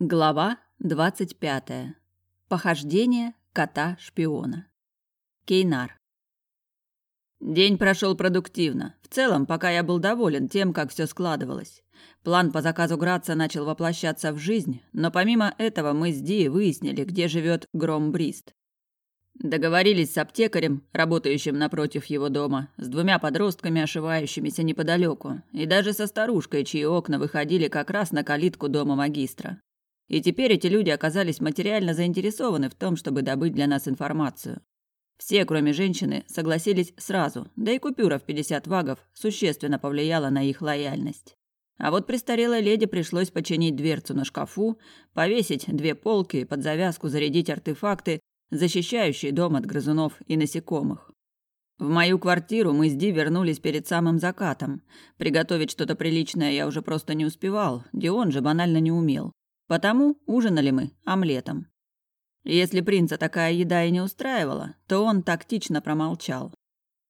Глава двадцать пятая. Похождение кота-шпиона. Кейнар. День прошел продуктивно. В целом, пока я был доволен тем, как все складывалось. План по заказу Граца начал воплощаться в жизнь, но помимо этого мы с Ди выяснили, где живет Гром Брист. Договорились с аптекарем, работающим напротив его дома, с двумя подростками, ошивающимися неподалеку, и даже со старушкой, чьи окна выходили как раз на калитку дома магистра. И теперь эти люди оказались материально заинтересованы в том, чтобы добыть для нас информацию. Все, кроме женщины, согласились сразу, да и купюра в 50 вагов существенно повлияла на их лояльность. А вот престарелой леди пришлось починить дверцу на шкафу, повесить две полки и под завязку зарядить артефакты, защищающие дом от грызунов и насекомых. В мою квартиру мы с Ди вернулись перед самым закатом. Приготовить что-то приличное я уже просто не успевал, Дион же банально не умел. Потому ужинали мы омлетом. Если принца такая еда и не устраивала, то он тактично промолчал.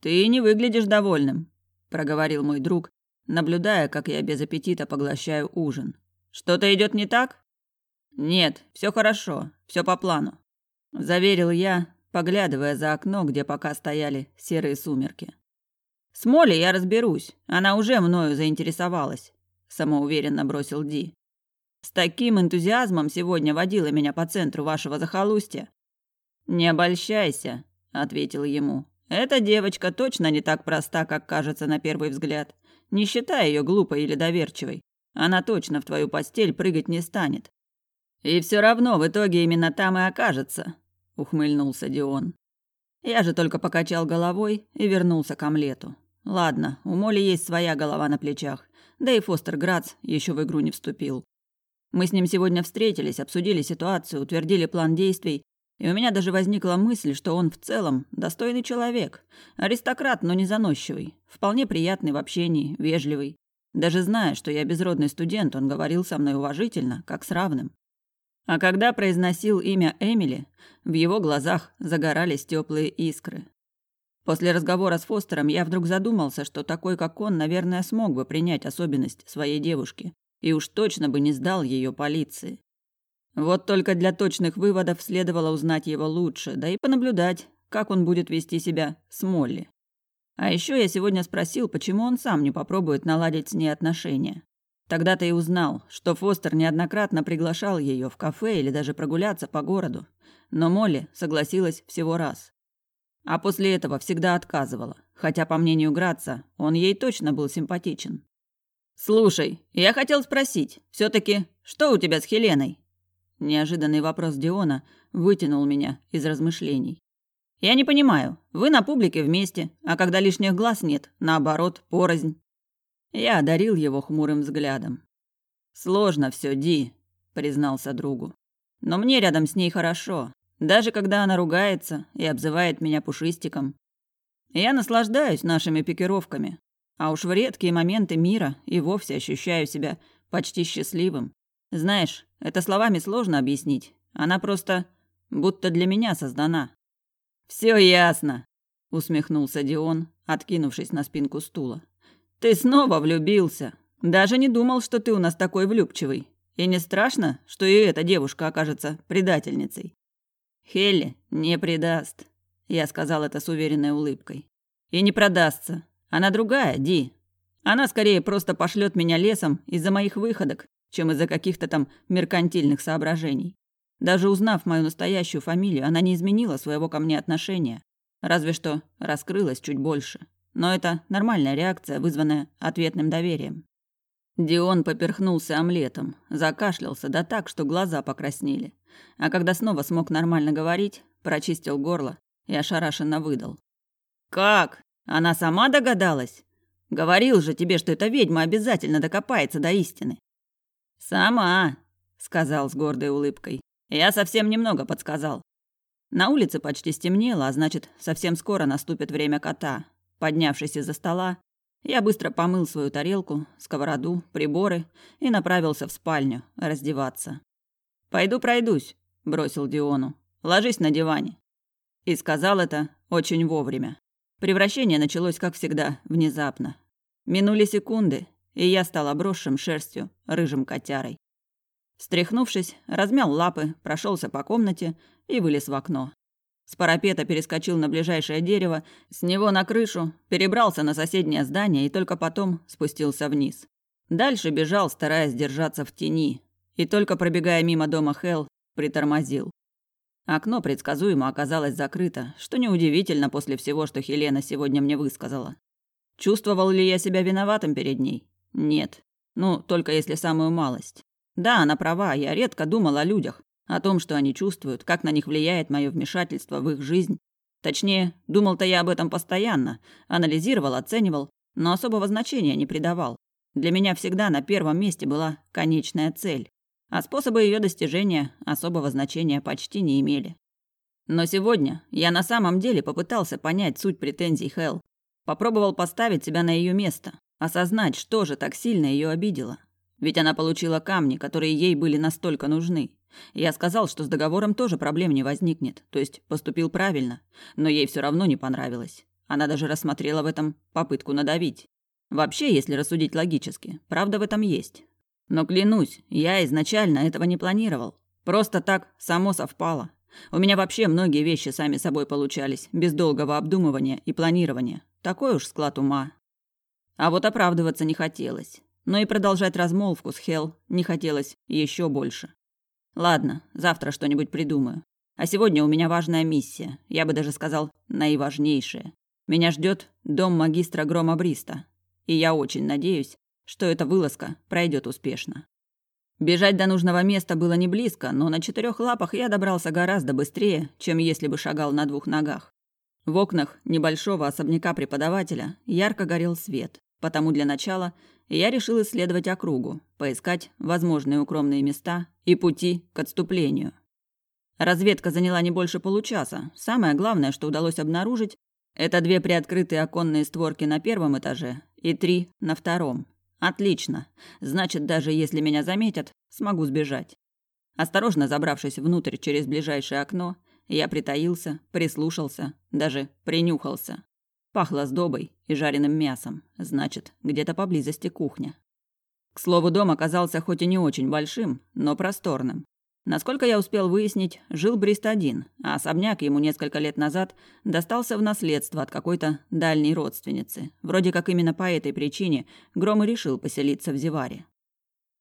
«Ты не выглядишь довольным», – проговорил мой друг, наблюдая, как я без аппетита поглощаю ужин. «Что-то идет не так?» «Нет, все хорошо, все по плану», – заверил я, поглядывая за окно, где пока стояли серые сумерки. «С Молли я разберусь, она уже мною заинтересовалась», – самоуверенно бросил Ди. С таким энтузиазмом сегодня водила меня по центру вашего захолустья. Не обольщайся, ответил ему. Эта девочка точно не так проста, как кажется на первый взгляд. Не считай ее глупой или доверчивой. Она точно в твою постель прыгать не станет. И все равно в итоге именно там и окажется, ухмыльнулся Дион. Я же только покачал головой и вернулся к омлету. Ладно, у Моли есть своя голова на плечах, да и Фостер Грац еще в игру не вступил. Мы с ним сегодня встретились, обсудили ситуацию, утвердили план действий, и у меня даже возникла мысль, что он в целом достойный человек. Аристократ, но не заносчивый. Вполне приятный в общении, вежливый. Даже зная, что я безродный студент, он говорил со мной уважительно, как с равным. А когда произносил имя Эмили, в его глазах загорались теплые искры. После разговора с Фостером я вдруг задумался, что такой, как он, наверное, смог бы принять особенность своей девушки и уж точно бы не сдал ее полиции. Вот только для точных выводов следовало узнать его лучше, да и понаблюдать, как он будет вести себя с Молли. А еще я сегодня спросил, почему он сам не попробует наладить с ней отношения. Тогда-то и узнал, что Фостер неоднократно приглашал ее в кафе или даже прогуляться по городу, но Молли согласилась всего раз. А после этого всегда отказывала, хотя, по мнению Граца, он ей точно был симпатичен. «Слушай, я хотел спросить, все таки что у тебя с Хеленой?» Неожиданный вопрос Диона вытянул меня из размышлений. «Я не понимаю, вы на публике вместе, а когда лишних глаз нет, наоборот, порознь». Я одарил его хмурым взглядом. «Сложно все, Ди», — признался другу. «Но мне рядом с ней хорошо, даже когда она ругается и обзывает меня пушистиком. Я наслаждаюсь нашими пикировками, а уж в редкие моменты мира и вовсе ощущаю себя почти счастливым. Знаешь, это словами сложно объяснить. Она просто будто для меня создана. Все ясно, усмехнулся Дион, откинувшись на спинку стула. Ты снова влюбился. Даже не думал, что ты у нас такой влюбчивый. И не страшно, что и эта девушка окажется предательницей. Хелли не предаст. Я сказал это с уверенной улыбкой. И не продастся. Она другая, Ди. Она скорее просто пошлет меня лесом из-за моих выходок, чем из-за каких-то там меркантильных соображений. Даже узнав мою настоящую фамилию, она не изменила своего ко мне отношения. Разве что раскрылась чуть больше. Но это нормальная реакция, вызванная ответным доверием. Дион поперхнулся омлетом, закашлялся да так, что глаза покраснели. А когда снова смог нормально говорить, прочистил горло и ошарашенно выдал. «Как? Она сама догадалась? Говорил же тебе, что эта ведьма обязательно докопается до истины. Сама, сказал с гордой улыбкой. Я совсем немного подсказал. На улице почти стемнело, а значит, совсем скоро наступит время кота. Поднявшись из-за стола, я быстро помыл свою тарелку, сковороду, приборы и направился в спальню раздеваться. «Пойду пройдусь», – бросил Диону. «Ложись на диване». И сказал это очень вовремя. Превращение началось, как всегда, внезапно. Минули секунды, и я стал обросшим шерстью рыжим котярой. Стряхнувшись, размял лапы, прошелся по комнате и вылез в окно. С парапета перескочил на ближайшее дерево, с него на крышу, перебрался на соседнее здание и только потом спустился вниз. Дальше бежал, стараясь держаться в тени, и только пробегая мимо дома Хел, притормозил. Окно предсказуемо оказалось закрыто, что неудивительно после всего, что Хелена сегодня мне высказала. Чувствовал ли я себя виноватым перед ней? Нет. Ну, только если самую малость. Да, она права, я редко думал о людях, о том, что они чувствуют, как на них влияет мое вмешательство в их жизнь. Точнее, думал-то я об этом постоянно, анализировал, оценивал, но особого значения не придавал. Для меня всегда на первом месте была конечная цель, а способы ее достижения особого значения почти не имели. Но сегодня я на самом деле попытался понять суть претензий Хел, попробовал поставить себя на ее место, осознать, что же так сильно ее обидело. Ведь она получила камни, которые ей были настолько нужны. Я сказал, что с договором тоже проблем не возникнет, то есть поступил правильно, но ей все равно не понравилось. Она даже рассмотрела в этом попытку надавить. Вообще, если рассудить логически, правда в этом есть. Но клянусь, я изначально этого не планировал. Просто так само совпало. У меня вообще многие вещи сами собой получались, без долгого обдумывания и планирования. Такой уж склад ума. А вот оправдываться не хотелось. Но и продолжать размолвку с Хел не хотелось еще больше. Ладно, завтра что-нибудь придумаю. А сегодня у меня важная миссия, я бы даже сказал, наиважнейшая. Меня ждет дом магистра Грома Бриста, и я очень надеюсь, что эта вылазка пройдет успешно. Бежать до нужного места было не близко, но на четырех лапах я добрался гораздо быстрее, чем если бы шагал на двух ногах. В окнах небольшого особняка преподавателя ярко горел свет, потому для начала я решил исследовать округу, поискать возможные укромные места и пути к отступлению. Разведка заняла не больше получаса. Самое главное, что удалось обнаружить, это две приоткрытые оконные створки на первом этаже и три на втором. Отлично. Значит, даже если меня заметят, смогу сбежать. Осторожно забравшись внутрь через ближайшее окно, я притаился, прислушался, даже принюхался. Пахло сдобой и жареным мясом. Значит, где-то поблизости кухня. К слову, дом оказался хоть и не очень большим, но просторным. Насколько я успел выяснить, жил Брист один, а особняк ему несколько лет назад достался в наследство от какой-то дальней родственницы. Вроде как именно по этой причине Гром и решил поселиться в Зеваре.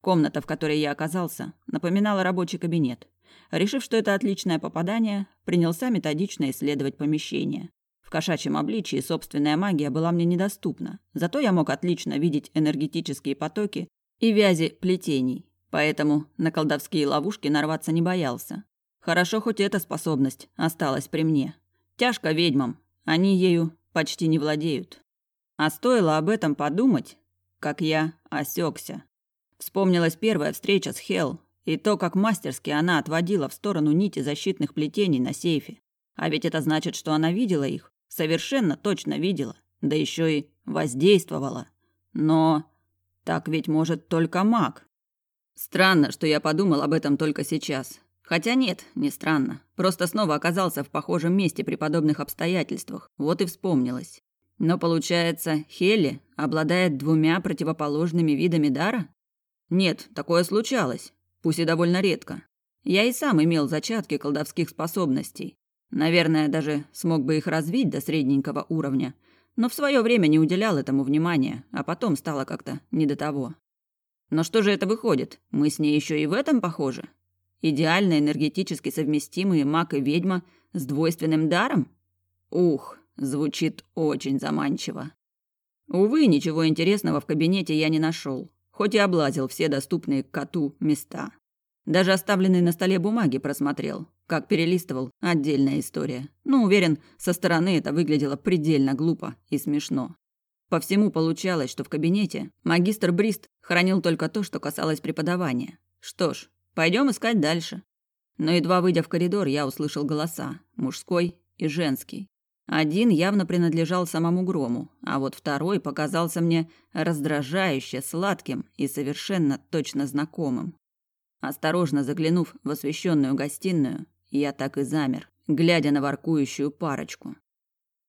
Комната, в которой я оказался, напоминала рабочий кабинет. Решив, что это отличное попадание, принялся методично исследовать помещение. В кошачьем обличии собственная магия была мне недоступна, зато я мог отлично видеть энергетические потоки и вязи плетений, поэтому на колдовские ловушки нарваться не боялся. Хорошо, хоть эта способность осталась при мне. Тяжко ведьмам, они ею почти не владеют. А стоило об этом подумать, как я осекся. Вспомнилась первая встреча с Хел и то, как мастерски она отводила в сторону нити защитных плетений на сейфе. А ведь это значит, что она видела их, Совершенно точно видела, да еще и воздействовала. Но так ведь может только маг. Странно, что я подумал об этом только сейчас. Хотя нет, не странно. Просто снова оказался в похожем месте при подобных обстоятельствах. Вот и вспомнилось. Но получается, Хелли обладает двумя противоположными видами дара? Нет, такое случалось, пусть и довольно редко. Я и сам имел зачатки колдовских способностей, Наверное, даже смог бы их развить до средненького уровня, но в свое время не уделял этому внимания, а потом стало как-то не до того. Но что же это выходит? Мы с ней еще и в этом похожи? Идеально энергетически совместимые маг и ведьма с двойственным даром? Ух, звучит очень заманчиво. Увы, ничего интересного в кабинете я не нашел, хоть и облазил все доступные коту места. Даже оставленные на столе бумаги просмотрел. Как перелистывал – отдельная история. Но уверен, со стороны это выглядело предельно глупо и смешно. По всему получалось, что в кабинете магистр Брист хранил только то, что касалось преподавания. Что ж, пойдем искать дальше. Но едва выйдя в коридор, я услышал голоса – мужской и женский. Один явно принадлежал самому Грому, а вот второй показался мне раздражающе сладким и совершенно точно знакомым. Осторожно заглянув в освещенную гостиную, я так и замер, глядя на воркующую парочку.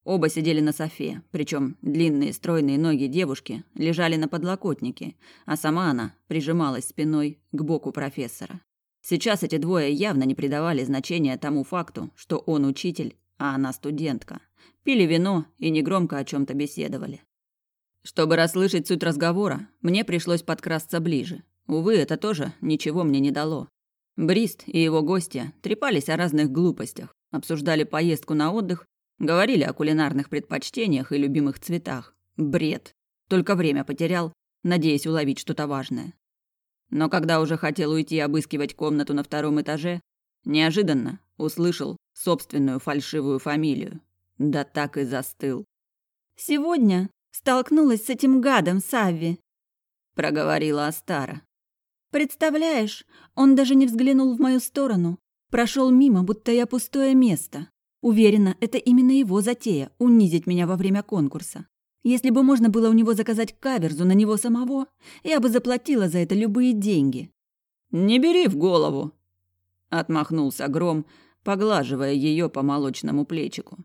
Оба сидели на софе, причем длинные стройные ноги девушки лежали на подлокотнике, а сама она прижималась спиной к боку профессора. Сейчас эти двое явно не придавали значения тому факту, что он учитель, а она студентка. Пили вино и негромко о чем то беседовали. Чтобы расслышать суть разговора, мне пришлось подкрасться ближе. Увы, это тоже ничего мне не дало. Брист и его гости трепались о разных глупостях, обсуждали поездку на отдых, говорили о кулинарных предпочтениях и любимых цветах. Бред. Только время потерял, надеясь уловить что-то важное. Но когда уже хотел уйти обыскивать комнату на втором этаже, неожиданно услышал собственную фальшивую фамилию. Да так и застыл. «Сегодня Столкнулась с этим гадом Савви, проговорила Астара. Представляешь, он даже не взглянул в мою сторону. Прошел мимо, будто я пустое место. Уверена, это именно его затея – унизить меня во время конкурса. Если бы можно было у него заказать каверзу на него самого, я бы заплатила за это любые деньги. «Не бери в голову!» – отмахнулся Гром, поглаживая ее по молочному плечику.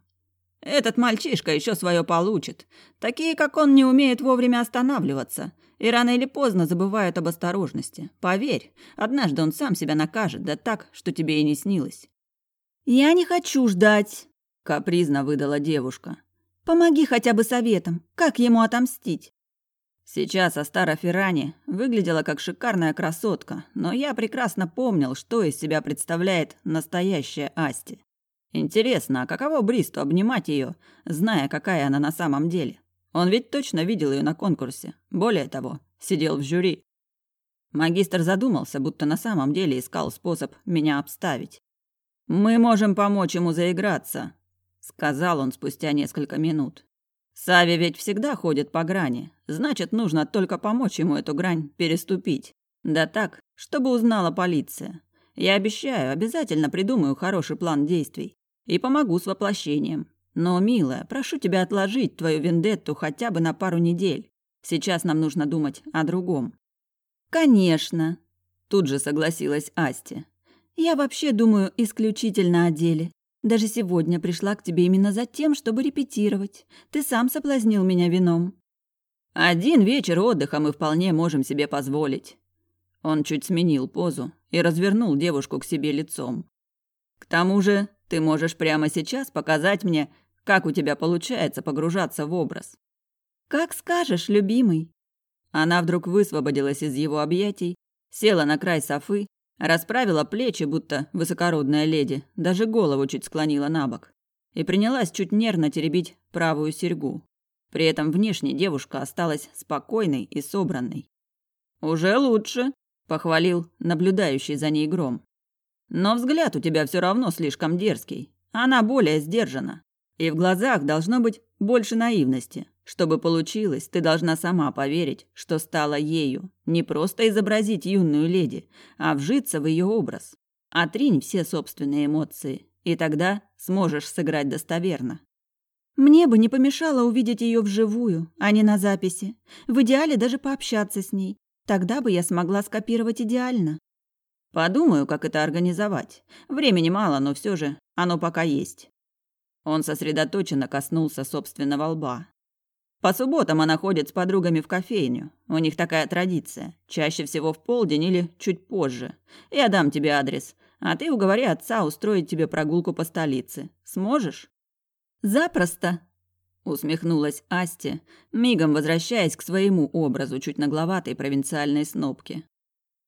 Этот мальчишка еще свое получит. Такие, как он, не умеют вовремя останавливаться. И рано или поздно забывают об осторожности. Поверь, однажды он сам себя накажет, да так, что тебе и не снилось. «Я не хочу ждать», — капризно выдала девушка. «Помоги хотя бы советом. Как ему отомстить?» Сейчас Астара Феррани выглядела как шикарная красотка, но я прекрасно помнил, что из себя представляет настоящая Асти. Интересно, а каково Бристу обнимать ее, зная, какая она на самом деле? Он ведь точно видел ее на конкурсе. Более того, сидел в жюри. Магистр задумался, будто на самом деле искал способ меня обставить. «Мы можем помочь ему заиграться», — сказал он спустя несколько минут. «Сави ведь всегда ходит по грани, значит, нужно только помочь ему эту грань переступить. Да так, чтобы узнала полиция. Я обещаю, обязательно придумаю хороший план действий и помогу с воплощением. Но, милая, прошу тебя отложить твою вендетту хотя бы на пару недель. Сейчас нам нужно думать о другом». «Конечно», – тут же согласилась Асти. «Я вообще думаю исключительно о деле. Даже сегодня пришла к тебе именно за тем, чтобы репетировать. Ты сам соблазнил меня вином». «Один вечер отдыха мы вполне можем себе позволить». Он чуть сменил позу и развернул девушку к себе лицом. «К тому же ты можешь прямо сейчас показать мне, как у тебя получается погружаться в образ. Как скажешь, любимый. Она вдруг высвободилась из его объятий, села на край софы, расправила плечи, будто высокородная леди, даже голову чуть склонила на бок, и принялась чуть нервно теребить правую серьгу. При этом внешне девушка осталась спокойной и собранной. «Уже лучше», — похвалил наблюдающий за ней гром. Но взгляд у тебя все равно слишком дерзкий. Она более сдержана. И в глазах должно быть больше наивности. Чтобы получилось, ты должна сама поверить, что стала ею. Не просто изобразить юную леди, а вжиться в ее образ. Отринь все собственные эмоции, и тогда сможешь сыграть достоверно. Мне бы не помешало увидеть ее вживую, а не на записи. В идеале даже пообщаться с ней. Тогда бы я смогла скопировать идеально. Подумаю, как это организовать. Времени мало, но все же оно пока есть. Он сосредоточенно коснулся собственного лба. По субботам она ходит с подругами в кофейню. У них такая традиция. Чаще всего в полдень или чуть позже. Я дам тебе адрес, а ты уговори отца устроить тебе прогулку по столице. Сможешь? Запросто, усмехнулась Асти, мигом возвращаясь к своему образу чуть нагловатой провинциальной снобки.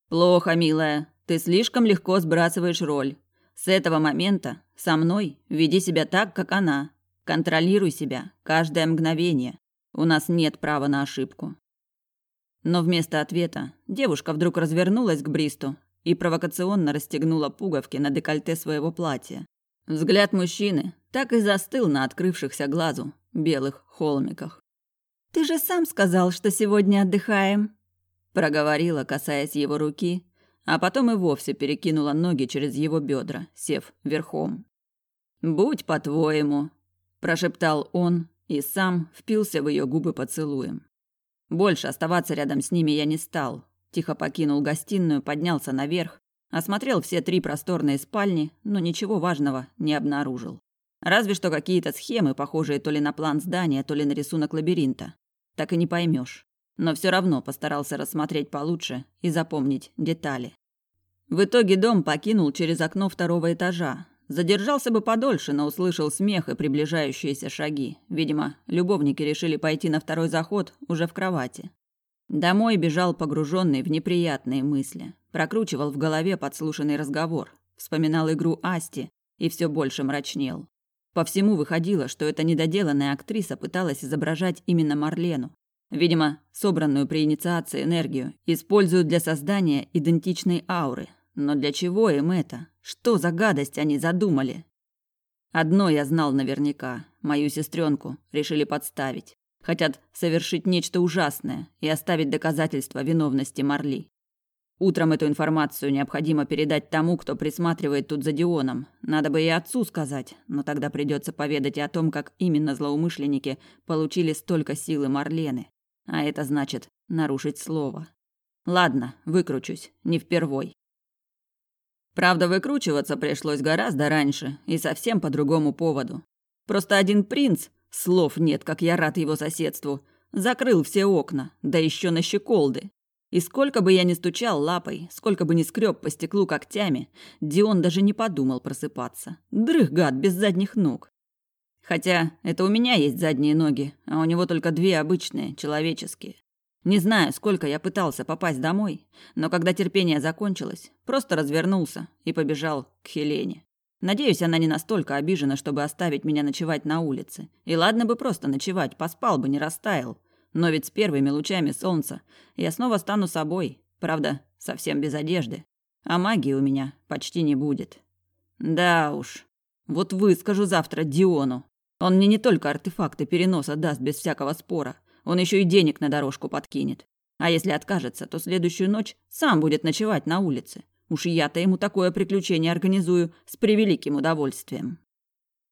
Плохо, милая. Ты слишком легко сбрасываешь роль. С этого момента со мной веди себя так, как она. Контролируй себя каждое мгновение. У нас нет права на ошибку. Но вместо ответа девушка вдруг развернулась к Бристу и провокационно расстегнула пуговки на декольте своего платья. Взгляд мужчины так и застыл на открывшихся глазу белых холмиках. «Ты же сам сказал, что сегодня отдыхаем», – проговорила, касаясь его руки а потом и вовсе перекинула ноги через его бедра, сев верхом. «Будь по-твоему», – прошептал он и сам впился в ее губы поцелуем. Больше оставаться рядом с ними я не стал. Тихо покинул гостиную, поднялся наверх, осмотрел все три просторные спальни, но ничего важного не обнаружил. Разве что какие-то схемы, похожие то ли на план здания, то ли на рисунок лабиринта. Так и не поймешь. Но все равно постарался рассмотреть получше и запомнить детали. В итоге дом покинул через окно второго этажа. Задержался бы подольше, но услышал смех и приближающиеся шаги. Видимо, любовники решили пойти на второй заход уже в кровати. Домой бежал погруженный в неприятные мысли. Прокручивал в голове подслушанный разговор. Вспоминал игру Асти и все больше мрачнел. По всему выходило, что эта недоделанная актриса пыталась изображать именно Марлену. Видимо, собранную при инициации энергию используют для создания идентичной ауры. Но для чего им это? Что за гадость они задумали? Одно я знал наверняка. Мою сестренку решили подставить. Хотят совершить нечто ужасное и оставить доказательства виновности Марли. Утром эту информацию необходимо передать тому, кто присматривает тут за Дионом. Надо бы и отцу сказать, но тогда придется поведать и о том, как именно злоумышленники получили столько силы Марлены. А это значит нарушить слово. Ладно, выкручусь, не впервой. Правда, выкручиваться пришлось гораздо раньше и совсем по другому поводу. Просто один принц, слов нет, как я рад его соседству, закрыл все окна, да еще на щеколды. И сколько бы я ни стучал лапой, сколько бы ни скреб по стеклу когтями, Дион даже не подумал просыпаться. Дрых, гад, без задних ног. Хотя это у меня есть задние ноги, а у него только две обычные, человеческие. Не знаю, сколько я пытался попасть домой, но когда терпение закончилось, просто развернулся и побежал к Хелене. Надеюсь, она не настолько обижена, чтобы оставить меня ночевать на улице. И ладно бы просто ночевать, поспал бы, не растаял. Но ведь с первыми лучами солнца я снова стану собой, правда, совсем без одежды. А магии у меня почти не будет. Да уж. Вот выскажу завтра Диону. Он мне не только артефакты переноса даст без всякого спора, он еще и денег на дорожку подкинет. А если откажется, то следующую ночь сам будет ночевать на улице. Уж я-то ему такое приключение организую с превеликим удовольствием.